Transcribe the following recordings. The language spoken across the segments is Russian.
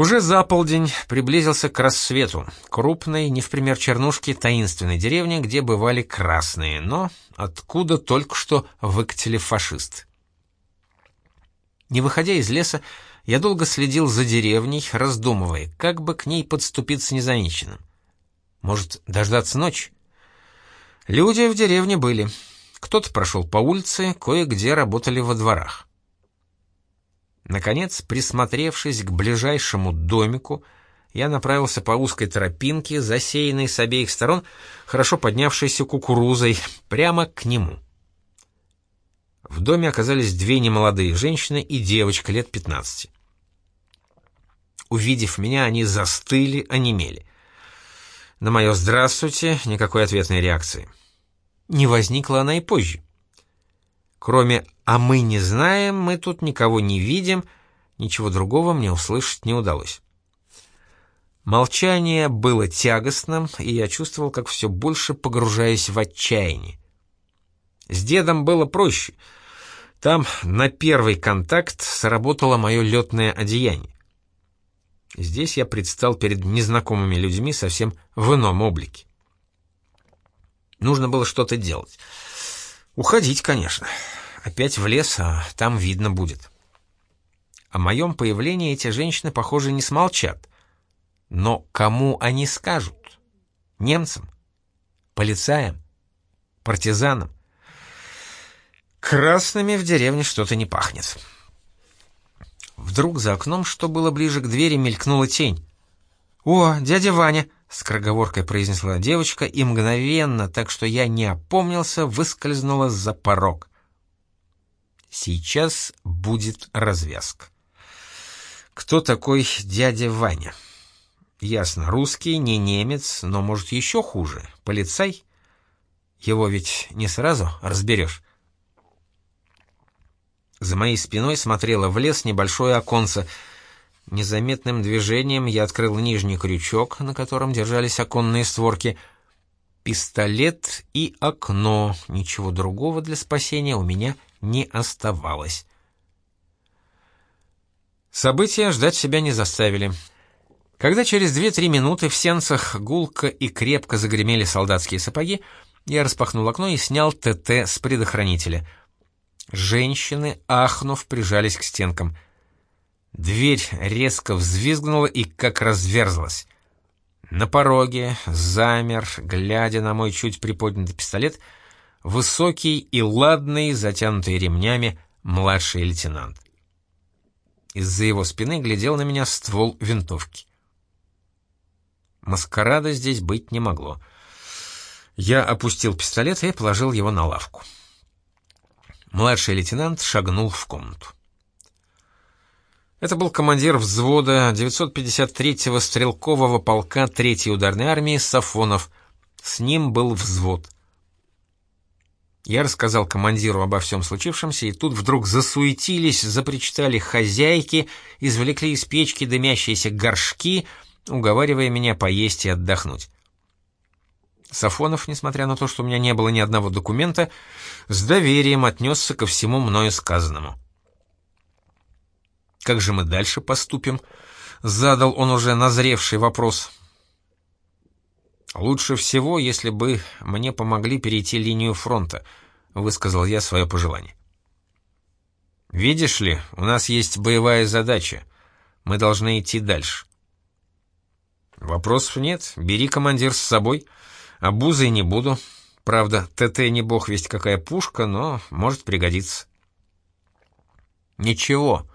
Уже за полдень приблизился к рассвету, крупной, не в пример чернушки, таинственной деревни, где бывали красные, но откуда только что выкатили фашист. Не выходя из леса, я долго следил за деревней, раздумывая, как бы к ней подступиться незамеченным. Может, дождаться ночи? Люди в деревне были. Кто-то прошел по улице, кое-где работали во дворах. Наконец, присмотревшись к ближайшему домику, я направился по узкой тропинке, засеянной с обеих сторон, хорошо поднявшейся кукурузой, прямо к нему. В доме оказались две немолодые женщины и девочка лет 15. Увидев меня, они застыли, онемели. На мое «здравствуйте» никакой ответной реакции. Не возникла она и позже. Кроме «а мы не знаем», мы тут никого не видим, ничего другого мне услышать не удалось. Молчание было тягостным, и я чувствовал, как все больше погружаясь в отчаяние. С дедом было проще. Там на первый контакт сработало мое летное одеяние. Здесь я предстал перед незнакомыми людьми совсем в ином облике. Нужно было что-то делать. Уходить, конечно. Опять в лес, а там видно будет. О моем появлении эти женщины, похоже, не смолчат. Но кому они скажут? Немцам? Полицаям? Партизанам? Красными в деревне что-то не пахнет. Вдруг за окном, что было ближе к двери, мелькнула тень. «О, дядя Ваня!» — скороговоркой произнесла девочка, и мгновенно, так что я не опомнился, выскользнула за порог. Сейчас будет развязка. Кто такой дядя Ваня? Ясно, русский, не немец, но, может, еще хуже, полицай? Его ведь не сразу разберешь. За моей спиной смотрело в лес небольшое оконце. Незаметным движением я открыл нижний крючок, на котором держались оконные створки. Пистолет и окно. Ничего другого для спасения у меня не оставалось. События ждать себя не заставили. Когда через 2-3 минуты в сенцах гулко и крепко загремели солдатские сапоги, я распахнул окно и снял ТТ с предохранителя — Женщины, ахнув, прижались к стенкам. Дверь резко взвизгнула и как разверзлась. На пороге замер, глядя на мой чуть приподнятый пистолет, высокий и ладный, затянутый ремнями, младший лейтенант. Из-за его спины глядел на меня ствол винтовки. Маскарада здесь быть не могло. Я опустил пистолет и положил его на лавку. Младший лейтенант шагнул в комнату. Это был командир взвода 953-го стрелкового полка 3-й ударной армии Сафонов. С ним был взвод. Я рассказал командиру обо всем случившемся, и тут вдруг засуетились, запричитали хозяйки, извлекли из печки дымящиеся горшки, уговаривая меня поесть и отдохнуть. Сафонов, несмотря на то, что у меня не было ни одного документа, с доверием отнесся ко всему мною сказанному. «Как же мы дальше поступим?» — задал он уже назревший вопрос. «Лучше всего, если бы мне помогли перейти линию фронта», — высказал я свое пожелание. «Видишь ли, у нас есть боевая задача. Мы должны идти дальше». «Вопросов нет. Бери командир с собой». Обузой не буду. Правда, ТТ не бог весть какая пушка, но может пригодиться. Ничего.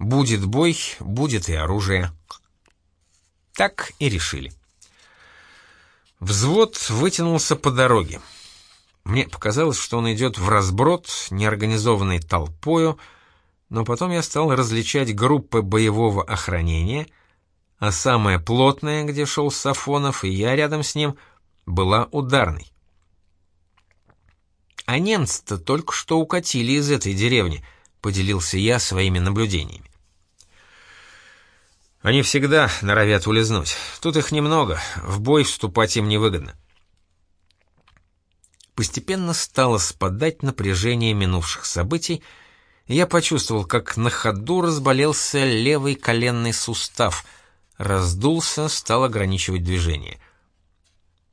Будет бой, будет и оружие. Так и решили. Взвод вытянулся по дороге. Мне показалось, что он идет в разброд, неорганизованной толпою, но потом я стал различать группы боевого охранения, а самая плотная, где шел Сафонов, и я рядом с ним — была ударной. А немцы-то только что укатили из этой деревни, поделился я своими наблюдениями. Они всегда норовят улизнуть. Тут их немного, в бой вступать им невыгодно. Постепенно стало спадать напряжение минувших событий, и я почувствовал, как на ходу разболелся левый коленный сустав, раздулся, стал ограничивать движение.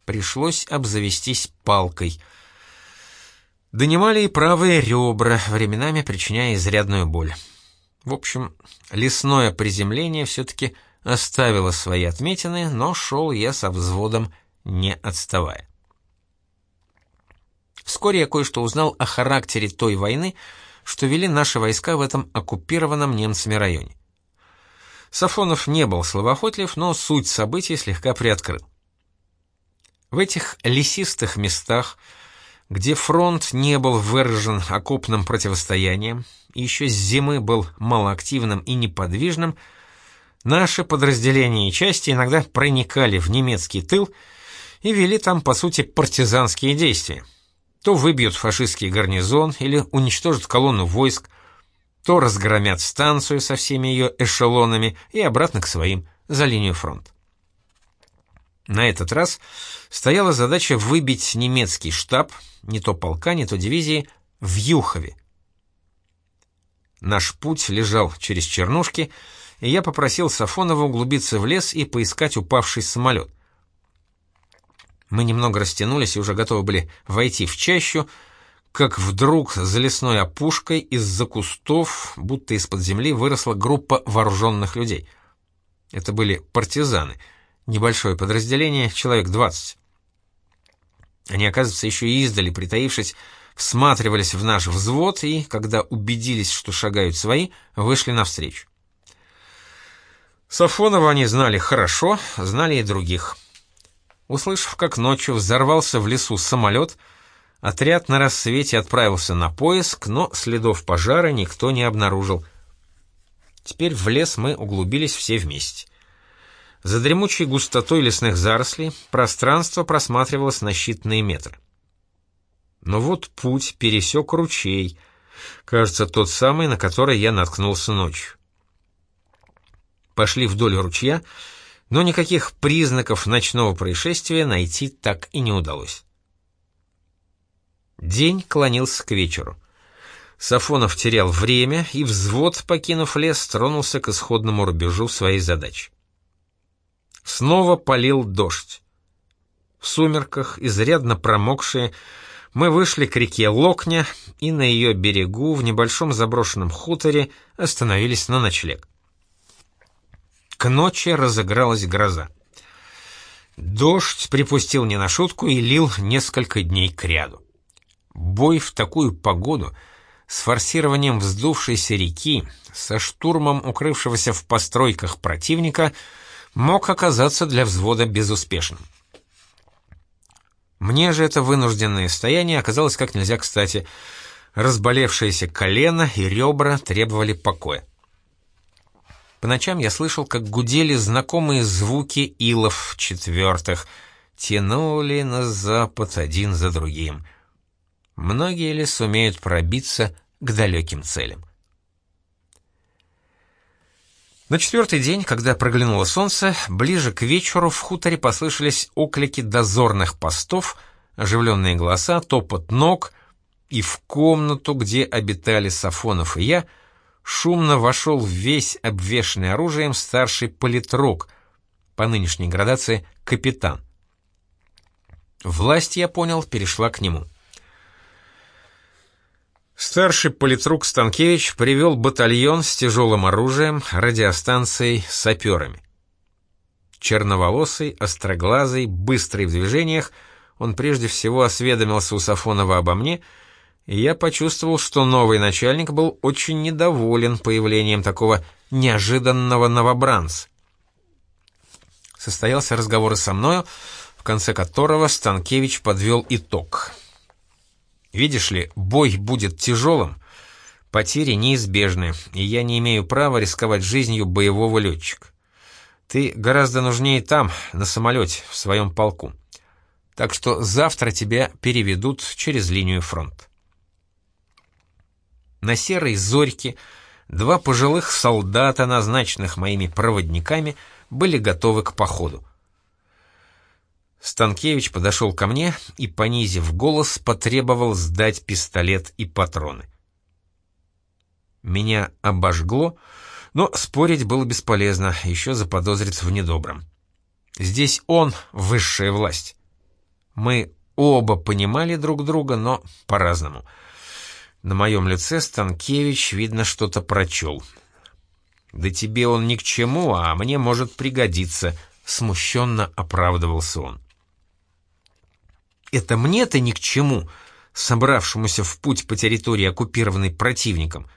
Пришлось обзавестись палкой. Донимали и правые ребра, временами причиняя изрядную боль. В общем, лесное приземление все-таки оставило свои отметины, но шел я со взводом, не отставая. Вскоре я кое-что узнал о характере той войны, что вели наши войска в этом оккупированном немцами районе. Сафонов не был словоохотлив, но суть событий слегка приоткрыл. В этих лесистых местах, где фронт не был выражен окопным противостоянием, еще с зимы был малоактивным и неподвижным, наши подразделения и части иногда проникали в немецкий тыл и вели там, по сути, партизанские действия. То выбьют фашистский гарнизон или уничтожат колонну войск, то разгромят станцию со всеми ее эшелонами и обратно к своим, за линию фронта. На этот раз стояла задача выбить немецкий штаб, не то полка, не то дивизии, в Юхове. Наш путь лежал через Чернушки, и я попросил Сафонова углубиться в лес и поискать упавший самолет. Мы немного растянулись и уже готовы были войти в чащу, как вдруг за лесной опушкой из-за кустов, будто из-под земли, выросла группа вооруженных людей. Это были партизаны, небольшое подразделение, человек 20. Они, оказывается, еще и издали, притаившись, всматривались в наш взвод и, когда убедились, что шагают свои, вышли навстречу. Сафонова они знали хорошо, знали и других. Услышав, как ночью взорвался в лесу самолет, Отряд на рассвете отправился на поиск, но следов пожара никто не обнаружил. Теперь в лес мы углубились все вместе. За дремучей густотой лесных зарослей пространство просматривалось на считанные метры. Но вот путь пересек ручей, кажется, тот самый, на который я наткнулся ночью. Пошли вдоль ручья, но никаких признаков ночного происшествия найти так и не удалось. День клонился к вечеру. Сафонов терял время, и взвод, покинув лес, тронулся к исходному рубежу своей задачи. Снова полил дождь. В сумерках, изрядно промокшие, мы вышли к реке Локня и на ее берегу, в небольшом заброшенном хуторе, остановились на ночлег. К ночи разыгралась гроза. Дождь припустил не на шутку и лил несколько дней кряду. Бой в такую погоду, с форсированием вздувшейся реки, со штурмом укрывшегося в постройках противника, мог оказаться для взвода безуспешным. Мне же это вынужденное стояние оказалось как нельзя кстати. Разболевшееся колено и ребра требовали покоя. По ночам я слышал, как гудели знакомые звуки илов четвертых, тянули на запад один за другим — Многие ли сумеют пробиться к далеким целям? На четвертый день, когда проглянуло солнце, ближе к вечеру в хуторе послышались оклики дозорных постов, оживленные голоса, топот ног, и в комнату, где обитали Сафонов и я, шумно вошел весь обвешанный оружием старший политрук, по нынешней градации капитан. Власть, я понял, перешла к нему. Старший политрук Станкевич привел батальон с тяжелым оружием, радиостанцией, саперами. Черноволосый, остроглазый, быстрый в движениях, он прежде всего осведомился у Сафонова обо мне, и я почувствовал, что новый начальник был очень недоволен появлением такого неожиданного новобранца. Состоялся разговор со мною, в конце которого Станкевич подвел итог — Видишь ли, бой будет тяжелым, потери неизбежны, и я не имею права рисковать жизнью боевого летчика. Ты гораздо нужнее там, на самолете, в своем полку. Так что завтра тебя переведут через линию фронта. На серой зорьке два пожилых солдата, назначенных моими проводниками, были готовы к походу. Станкевич подошел ко мне и, понизив голос, потребовал сдать пистолет и патроны. Меня обожгло, Но спорить было бесполезно, еще заподозрит в недобром. Здесь он — высшая власть. Мы оба понимали друг друга, но по-разному. На моем лице Станкевич, видно, что-то прочел. «Да тебе он ни к чему, а мне может пригодиться», — смущенно оправдывался он. «Это мне-то ни к чему», собравшемуся в путь по территории, оккупированной противником.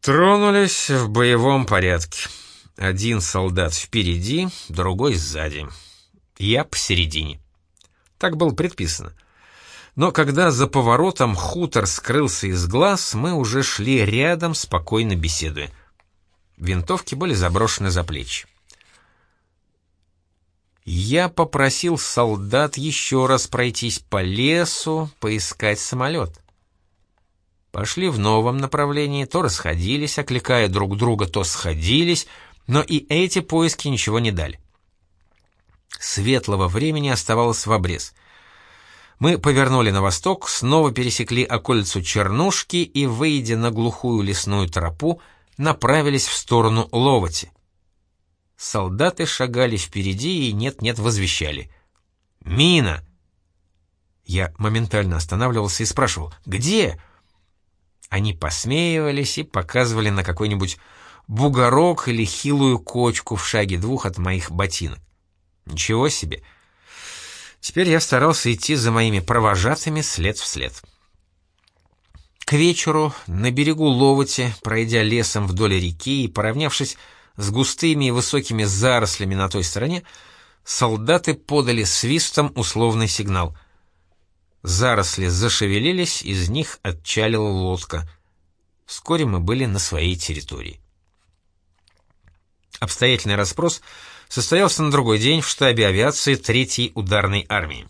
Тронулись в боевом порядке. Один солдат впереди, другой сзади. Я посередине. Так было предписано. Но когда за поворотом хутор скрылся из глаз, мы уже шли рядом, спокойно беседуя. Винтовки были заброшены за плечи. Я попросил солдат еще раз пройтись по лесу, поискать самолет. Пошли в новом направлении, то расходились, окликая друг друга, то сходились, но и эти поиски ничего не дали. Светлого времени оставалось в обрез. Мы повернули на восток, снова пересекли околицу Чернушки и, выйдя на глухую лесную тропу, направились в сторону Ловати. Солдаты шагали впереди и нет-нет возвещали. «Мина!» Я моментально останавливался и спрашивал «Где?» Они посмеивались и показывали на какой-нибудь бугорок или хилую кочку в шаге двух от моих ботинок. Ничего себе! Теперь я старался идти за моими провожатыми след в след. К вечеру на берегу Ловоти, пройдя лесом вдоль реки и поравнявшись с густыми и высокими зарослями на той стороне, солдаты подали свистом условный сигнал. Заросли зашевелились, из них отчалила лодка. Вскоре мы были на своей территории. Обстоятельный расспрос состоялся на другой день в штабе авиации 3-й ударной армии.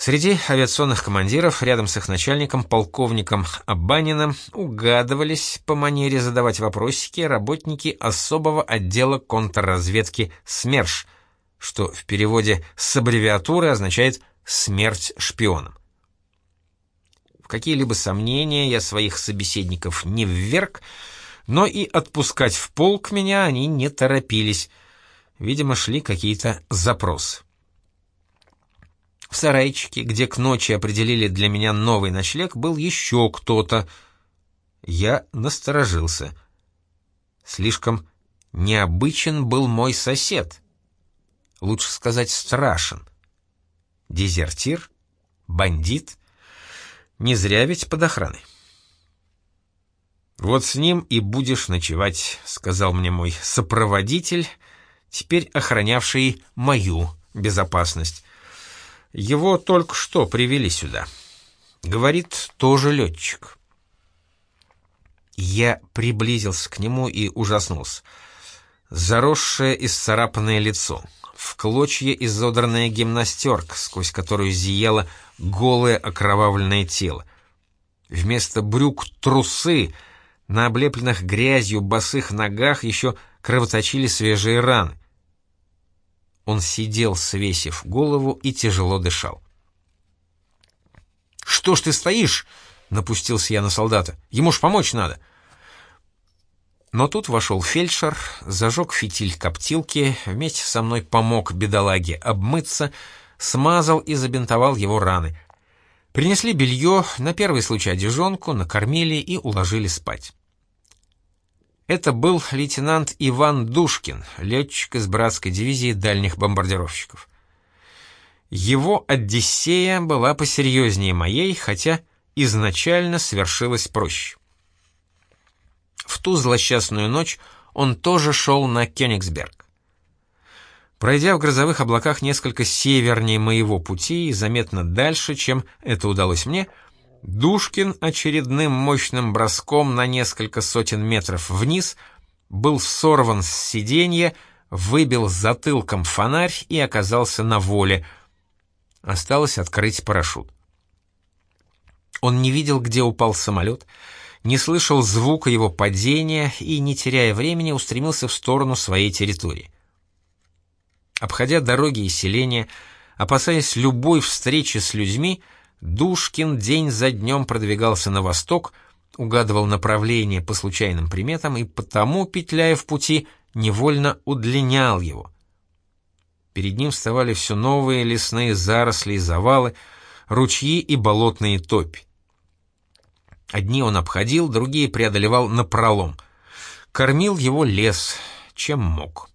Среди авиационных командиров, рядом с их начальником, полковником Абаниным, угадывались по манере задавать вопросики работники особого отдела контрразведки СМЕРШ, что в переводе с аббревиатуры означает «смерть шпионам». В какие-либо сомнения я своих собеседников не вверг, но и отпускать в полк меня они не торопились. Видимо, шли какие-то запросы. В сарайчике, где к ночи определили для меня новый ночлег, был еще кто-то. Я насторожился. Слишком необычен был мой сосед. Лучше сказать, страшен. Дезертир? Бандит? Не зря ведь под охраной. «Вот с ним и будешь ночевать», — сказал мне мой сопроводитель, теперь охранявший мою безопасность. Его только что привели сюда. Говорит, тоже летчик. Я приблизился к нему и ужаснулся. Заросшее и сцарапанное лицо, в клочья изодранная гимнастерка, сквозь которую зияло голое окровавленное тело. Вместо брюк трусы, на облепленных грязью босых ногах еще кровоточили свежие раны. Он сидел, свесив голову, и тяжело дышал. «Что ж ты стоишь?» — напустился я на солдата. «Ему ж помочь надо». Но тут вошел фельдшер, зажег фитиль коптилки, вместе со мной помог бедолаге обмыться, смазал и забинтовал его раны. Принесли белье, на первый случай одежонку, накормили и уложили спать. Это был лейтенант Иван Душкин, летчик из братской дивизии дальних бомбардировщиков. Его «Одиссея» была посерьезнее моей, хотя изначально свершилась проще. В ту злосчастную ночь он тоже шел на Кёнигсберг. Пройдя в грозовых облаках несколько севернее моего пути и заметно дальше, чем это удалось мне, — Душкин очередным мощным броском на несколько сотен метров вниз был сорван с сиденья, выбил затылком фонарь и оказался на воле. Осталось открыть парашют. Он не видел, где упал самолет, не слышал звука его падения и, не теряя времени, устремился в сторону своей территории. Обходя дороги и селения, опасаясь любой встречи с людьми, Душкин день за днем продвигался на восток, угадывал направление по случайным приметам и потому, петляя в пути, невольно удлинял его. Перед ним вставали все новые лесные заросли и завалы, ручьи и болотные топи. Одни он обходил, другие преодолевал напролом. Кормил его лес, чем мог.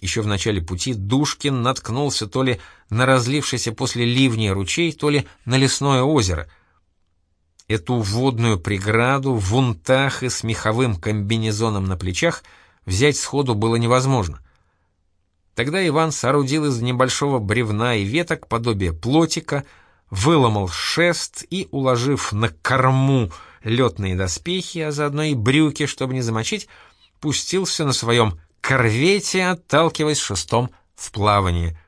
Еще в начале пути Душкин наткнулся то ли на разлившийся после ливня ручей, то ли на лесное озеро. Эту водную преграду в унтах и с меховым комбинезоном на плечах взять сходу было невозможно. Тогда Иван соорудил из небольшого бревна и веток подобие плотика, выломал шест и, уложив на корму летные доспехи, а заодно и брюки, чтобы не замочить, пустился на своем корвете, отталкиваясь шестом в плавание.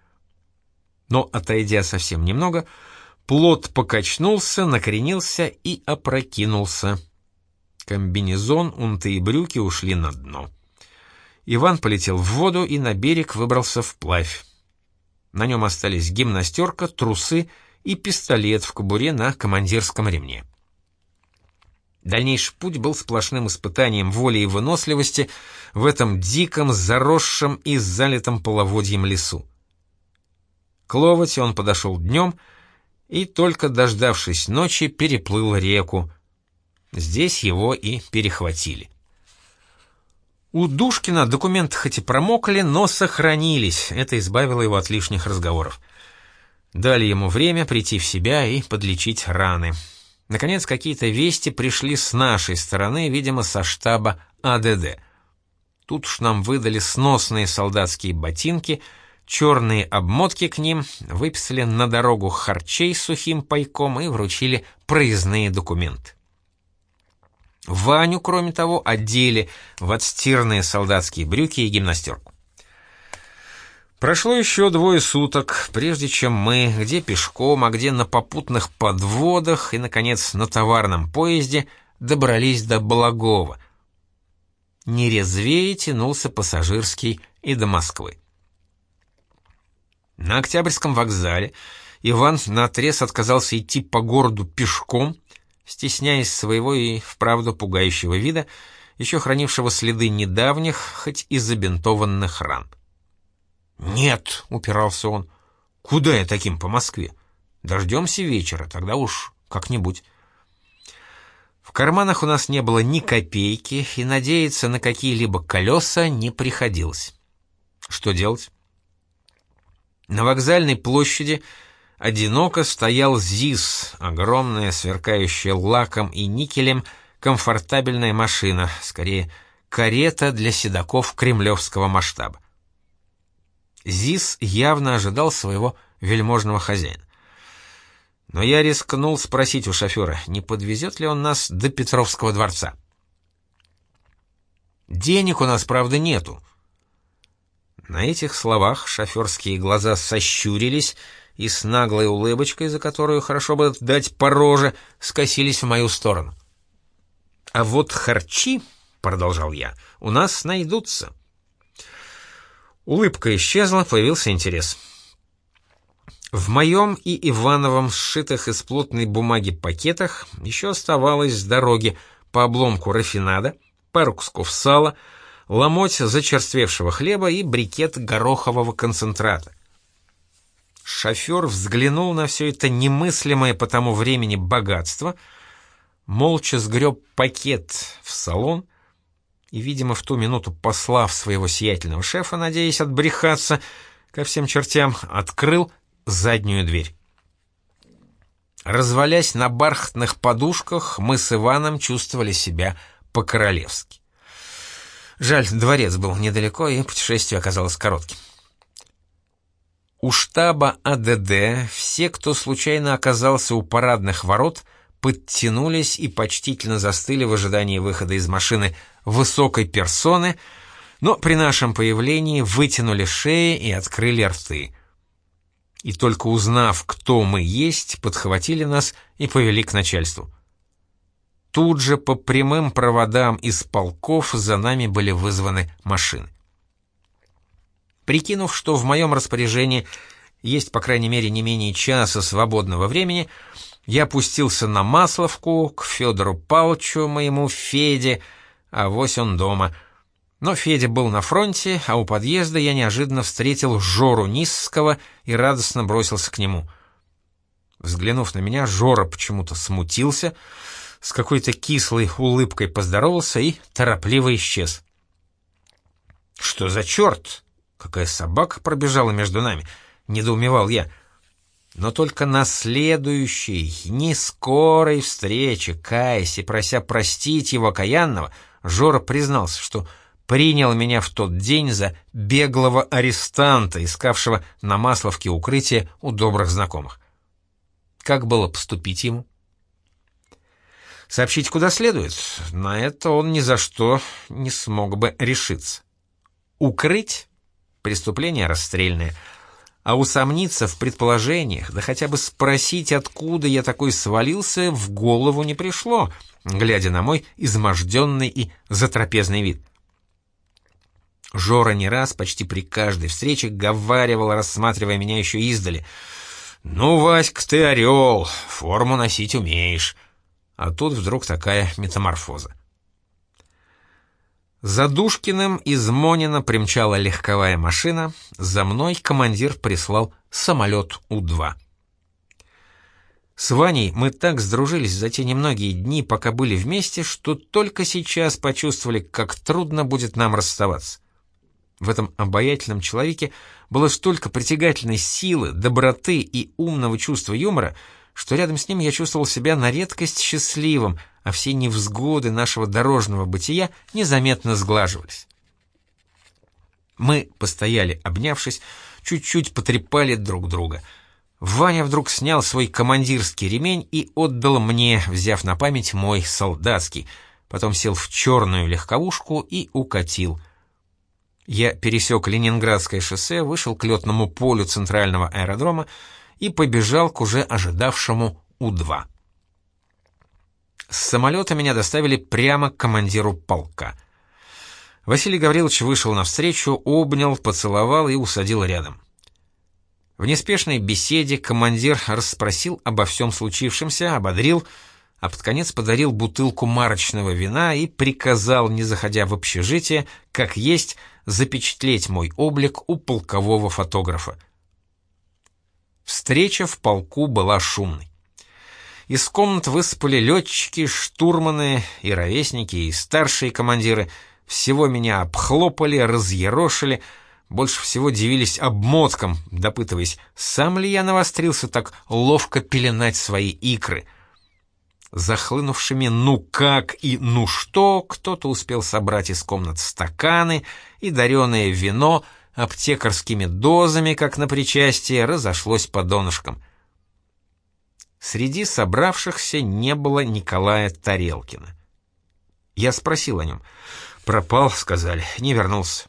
Но, отойдя совсем немного, плот покачнулся, накренился и опрокинулся. Комбинезон, унты и брюки ушли на дно. Иван полетел в воду и на берег выбрался вплавь. На нем остались гимнастерка, трусы и пистолет в кобуре на командирском ремне. Дальнейший путь был сплошным испытанием воли и выносливости в этом диком, заросшем и залитом половодьем лесу. К Ловоте он подошел днем и, только дождавшись ночи, переплыл реку. Здесь его и перехватили. У Душкина документы хоть и промокли, но сохранились, это избавило его от лишних разговоров. Дали ему время прийти в себя и подлечить раны. Наконец, какие-то вести пришли с нашей стороны, видимо, со штаба АДД. Тут уж нам выдали сносные солдатские ботинки, черные обмотки к ним, выписали на дорогу харчей сухим пайком и вручили проездные документы. Ваню, кроме того, одели в отстиранные солдатские брюки и гимнастерку. Прошло еще двое суток, прежде чем мы, где пешком, а где на попутных подводах и, наконец, на товарном поезде, добрались до Благова. Не резвее тянулся пассажирский и до Москвы. На Октябрьском вокзале Иван наотрез отказался идти по городу пешком, стесняясь своего и вправду пугающего вида, еще хранившего следы недавних, хоть и забинтованных ран. «Нет», — упирался он, — «куда я таким по Москве? Дождемся вечера, тогда уж как-нибудь». В карманах у нас не было ни копейки, и надеяться на какие-либо колеса не приходилось. Что делать? На вокзальной площади одиноко стоял ЗИС, огромная, сверкающая лаком и никелем, комфортабельная машина, скорее, карета для седаков кремлевского масштаба. ЗИС явно ожидал своего вельможного хозяина. Но я рискнул спросить у шофера, не подвезет ли он нас до Петровского дворца. «Денег у нас, правда, нету». На этих словах шоферские глаза сощурились и с наглой улыбочкой, за которую хорошо бы дать по роже, скосились в мою сторону. «А вот харчи, — продолжал я, — у нас найдутся». Улыбка исчезла, появился интерес. В моем и Ивановом сшитых из плотной бумаги пакетах еще оставалось с дороги по обломку рафинада, пару кусков сала, ломоть зачерствевшего хлеба и брикет горохового концентрата. Шофер взглянул на все это немыслимое по тому времени богатство, молча сгреб пакет в салон и, видимо, в ту минуту послав своего сиятельного шефа, надеясь отбрехаться ко всем чертям, открыл заднюю дверь. Развалясь на бархатных подушках, мы с Иваном чувствовали себя по-королевски. Жаль, дворец был недалеко, и путешествие оказалось коротким. У штаба АДД все, кто случайно оказался у парадных ворот, подтянулись и почтительно застыли в ожидании выхода из машины высокой персоны, но при нашем появлении вытянули шеи и открыли рты. И только узнав, кто мы есть, подхватили нас и повели к начальству. Тут же по прямым проводам из полков за нами были вызваны машины. Прикинув, что в моем распоряжении есть, по крайней мере, не менее часа свободного времени, я пустился на Масловку, к Федору Павловичу, моему Феде, а вось он дома. Но Федя был на фронте, а у подъезда я неожиданно встретил Жору Низского и радостно бросился к нему. Взглянув на меня, Жора почему-то смутился, с какой-то кислой улыбкой поздоровался и торопливо исчез. «Что за черт? Какая собака пробежала между нами?» — недоумевал я. Но только на следующей, не скорой встрече, каясь и прося простить его окаянного, Жора признался, что принял меня в тот день за беглого арестанта, искавшего на Масловке укрытие у добрых знакомых. Как было поступить ему? Сообщить куда следует? На это он ни за что не смог бы решиться. Укрыть? Преступление расстрельное — а усомниться в предположениях, да хотя бы спросить, откуда я такой свалился, в голову не пришло, глядя на мой изможденный и затрапезный вид. Жора не раз, почти при каждой встрече, говаривал, рассматривая меня еще издали. «Ну, Васька, ты орел, форму носить умеешь». А тут вдруг такая метаморфоза. За Душкиным из Монина примчала легковая машина, за мной командир прислал самолет У-2. С Ваней мы так сдружились за те немногие дни, пока были вместе, что только сейчас почувствовали, как трудно будет нам расставаться. В этом обаятельном человеке было столько притягательной силы, доброты и умного чувства юмора, что рядом с ним я чувствовал себя на редкость счастливым, а все невзгоды нашего дорожного бытия незаметно сглаживались. Мы постояли, обнявшись, чуть-чуть потрепали друг друга. Ваня вдруг снял свой командирский ремень и отдал мне, взяв на память мой солдатский, потом сел в черную легковушку и укатил. Я пересек Ленинградское шоссе, вышел к летному полю центрального аэродрома и побежал к уже ожидавшему У-2. С самолета меня доставили прямо к командиру полка. Василий Гаврилович вышел навстречу, обнял, поцеловал и усадил рядом. В неспешной беседе командир расспросил обо всем случившемся, ободрил, а под конец подарил бутылку марочного вина и приказал, не заходя в общежитие, как есть, запечатлеть мой облик у полкового фотографа. Встреча в полку была шумной. Из комнат высыпали летчики, штурманы и ровесники, и старшие командиры. Всего меня обхлопали, разъерошили, больше всего дивились обмоткам, допытываясь, сам ли я навострился так ловко пеленать свои икры. Захлынувшими «ну как» и «ну что» кто-то успел собрать из комнат стаканы и дареное вино аптекарскими дозами, как на причастие, разошлось по донышкам — Среди собравшихся не было Николая Тарелкина. Я спросил о нем. «Пропал», — сказали, — «не вернулся».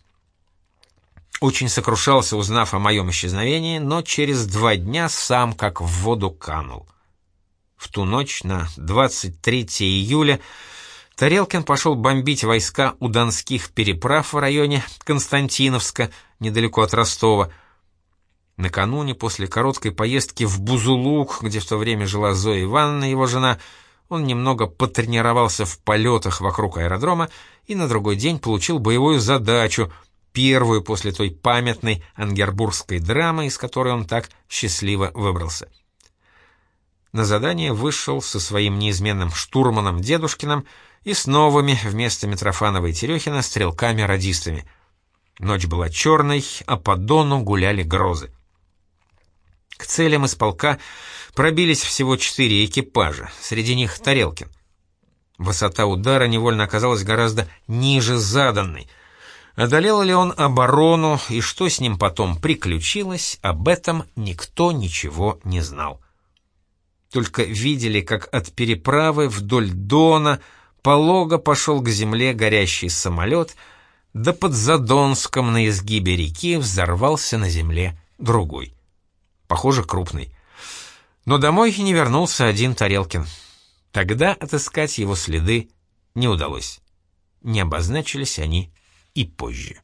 Очень сокрушался, узнав о моем исчезновении, но через два дня сам как в воду канул. В ту ночь, на 23 июля, Тарелкин пошел бомбить войска у донских переправ в районе Константиновска, недалеко от Ростова, Накануне, после короткой поездки в Бузулук, где в то время жила Зоя Ивановна, его жена, он немного потренировался в полетах вокруг аэродрома и на другой день получил боевую задачу, первую после той памятной ангербургской драмы, из которой он так счастливо выбрался. На задание вышел со своим неизменным штурманом Дедушкиным и с новыми вместо Митрофанова и Терехина стрелками-радистами. Ночь была черной, а по дону гуляли грозы. Целям из полка пробились всего четыре экипажа, среди них Тарелкин. Высота удара невольно оказалась гораздо ниже заданной. Одолел ли он оборону и что с ним потом приключилось, об этом никто ничего не знал. Только видели, как от переправы вдоль Дона полого пошел к земле горящий самолет, да под Задонском на изгибе реки взорвался на земле другой похоже, крупный. Но домой не вернулся один Тарелкин. Тогда отыскать его следы не удалось. Не обозначились они и позже.